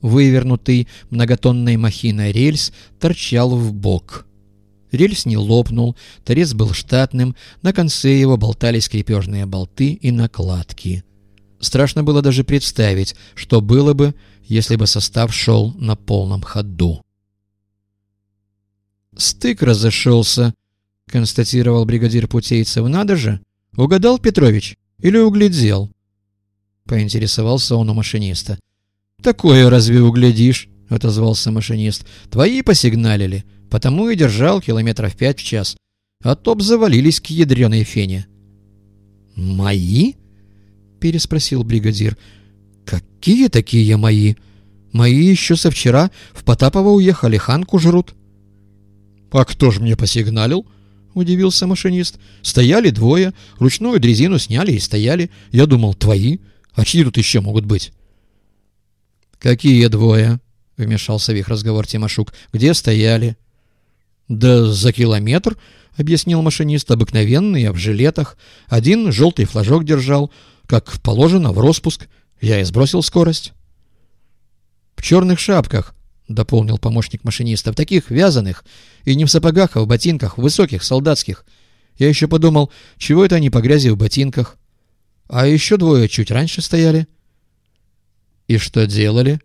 Вывернутый многотонной махиной рельс торчал в бок. Рельс не лопнул, торец был штатным, на конце его болтались крепежные болты и накладки. Страшно было даже представить, что было бы, если бы состав шел на полном ходу. «Стык разошелся», — констатировал бригадир Путейцев. «Надо же! Угадал Петрович? Или углядел?» Поинтересовался он у машиниста. «Такое разве углядишь?» — отозвался машинист. «Твои посигналили, потому и держал километров пять в час. А то б завалились к ядреной фене». «Мои?» — переспросил бригадир. «Какие такие мои? Мои еще со вчера в Потапово уехали, ханку жрут». «А кто ж мне посигналил?» — удивился машинист. «Стояли двое, ручную дрезину сняли и стояли. Я думал, твои. А чьи тут еще могут быть?» «Какие двое?» — вмешался в их разговор Тимошук. «Где стояли?» «Да за километр», — объяснил машинист, — «обыкновенные, в жилетах. Один желтый флажок держал, как положено, в распуск. Я и сбросил скорость». «В черных шапках», — дополнил помощник машиниста, — «в таких вязаных, и не в сапогах, а в ботинках, в высоких, солдатских. Я еще подумал, чего это они по грязи в ботинках? А еще двое чуть раньше стояли». «И что делали?»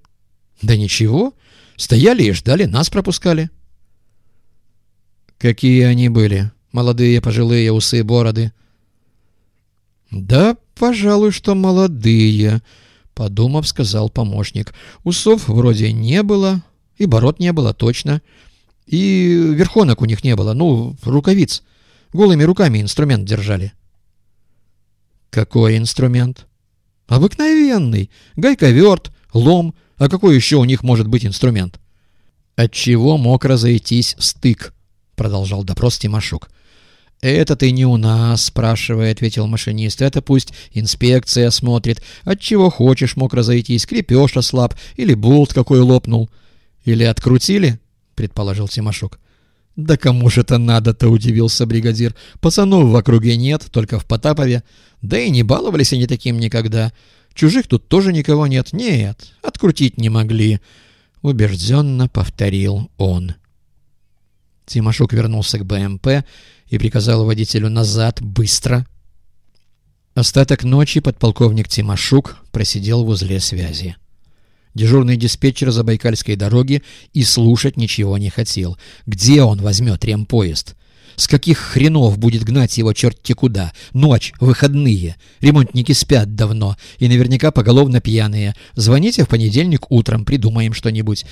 «Да ничего. Стояли и ждали, нас пропускали». «Какие они были? Молодые, пожилые, усы, бороды?» «Да, пожалуй, что молодые», — подумав, сказал помощник. «Усов вроде не было, и бород не было, точно. И верхонок у них не было, ну, рукавиц. Голыми руками инструмент держали». «Какой инструмент?» Обыкновенный. Гайковерт, лом. А какой еще у них может быть инструмент? Отчего мог разойтись стык? Продолжал допрос Тимошук. «Это ты не у нас, — спрашивает, — ответил машинист. Это пусть инспекция смотрит. Отчего хочешь мог разойтись? Крепеж ослаб или болт какой лопнул. Или открутили? — предположил Тимошук. «Да кому же это надо-то?» — удивился бригадир. «Пацанов в округе нет, только в Потапове. Да и не баловались они таким никогда. Чужих тут тоже никого нет. Нет, открутить не могли», — убежденно повторил он. Тимошук вернулся к БМП и приказал водителю назад, быстро. Остаток ночи подполковник Тимошук просидел в узле связи. Дежурный диспетчер Забайкальской дороги и слушать ничего не хотел. Где он возьмет ремпоезд? С каких хренов будет гнать его черти куда? Ночь, выходные. Ремонтники спят давно и наверняка поголовно пьяные. Звоните в понедельник утром, придумаем что-нибудь.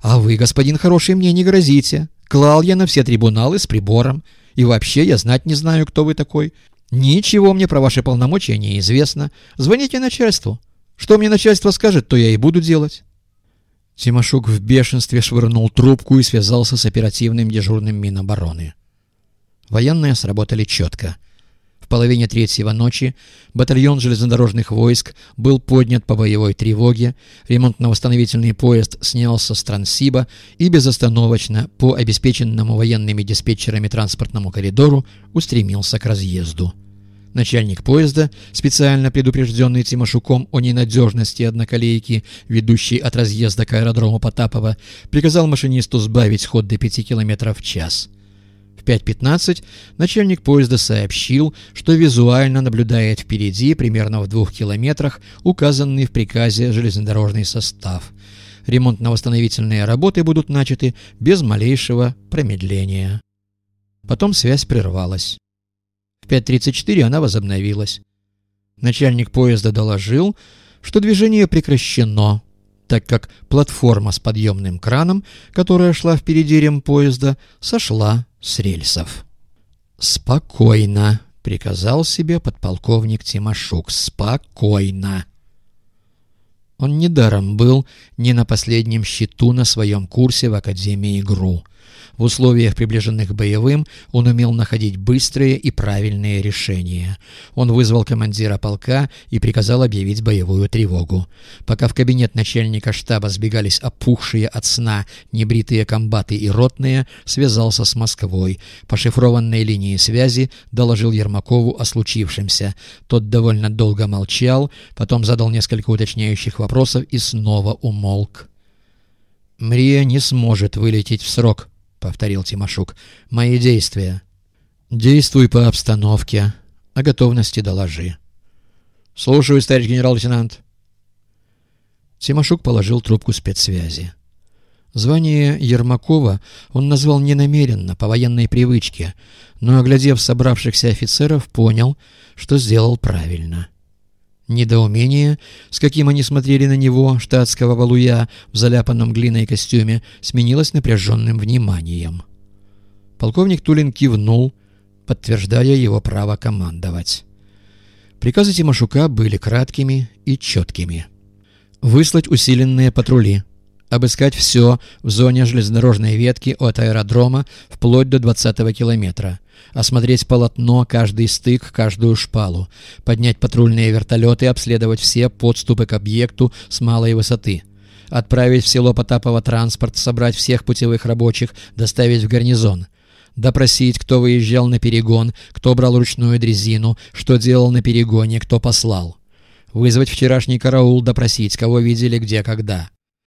А вы, господин хороший, мне не грозите. Клал я на все трибуналы с прибором. И вообще я знать не знаю, кто вы такой. Ничего мне про ваши полномочия не известно. Звоните начальству. Что мне начальство скажет, то я и буду делать». Тимошук в бешенстве швырнул трубку и связался с оперативным дежурным Минобороны. Военные сработали четко. В половине третьего ночи батальон железнодорожных войск был поднят по боевой тревоге, ремонтно-восстановительный поезд снялся с Транссиба и безостановочно по обеспеченному военными диспетчерами транспортному коридору устремился к разъезду. Начальник поезда, специально предупрежденный Тимошуком о ненадежности одноколейки, ведущей от разъезда к аэродрому Потапова, приказал машинисту сбавить ход до 5 км в час. В 5.15 начальник поезда сообщил, что визуально наблюдает впереди, примерно в двух километрах, указанный в приказе железнодорожный состав. Ремонтно-восстановительные работы будут начаты без малейшего промедления. Потом связь прервалась. 5.34 она возобновилась. Начальник поезда доложил, что движение прекращено, так как платформа с подъемным краном, которая шла впереди ремпоезда, сошла с рельсов. «Спокойно», — приказал себе подполковник Тимошук, — «спокойно». Он недаром был не на последнем счету на своем курсе в Академии ГРУ. В условиях, приближенных к боевым, он умел находить быстрые и правильные решения. Он вызвал командира полка и приказал объявить боевую тревогу. Пока в кабинет начальника штаба сбегались опухшие от сна небритые комбаты и ротные, связался с Москвой. По шифрованной линии связи доложил Ермакову о случившемся. Тот довольно долго молчал, потом задал несколько уточняющих вопросов и снова умолк. «Мрия не сможет вылететь в срок», — повторил Тимошук. «Мои действия». «Действуй по обстановке. О готовности доложи». «Слушаю, товарищ генерал-лейтенант». Тимошук положил трубку спецсвязи. Звание Ермакова он назвал ненамеренно, по военной привычке, но, оглядев собравшихся офицеров, понял, что сделал правильно. Недоумение, с каким они смотрели на него, штатского валуя, в заляпанном глиной костюме, сменилось напряженным вниманием. Полковник Тулин кивнул, подтверждая его право командовать. Приказы Тимошука были краткими и четкими. Выслать усиленные патрули, обыскать все в зоне железнодорожной ветки от аэродрома вплоть до 20 километра, осмотреть полотно, каждый стык, каждую шпалу, поднять патрульные вертолеты обследовать все подступы к объекту с малой высоты, отправить в село Потапова транспорт, собрать всех путевых рабочих, доставить в гарнизон, допросить, кто выезжал на перегон, кто брал ручную дрезину, что делал на перегоне, кто послал. Вызвать вчерашний караул, допросить, кого видели, где, когда.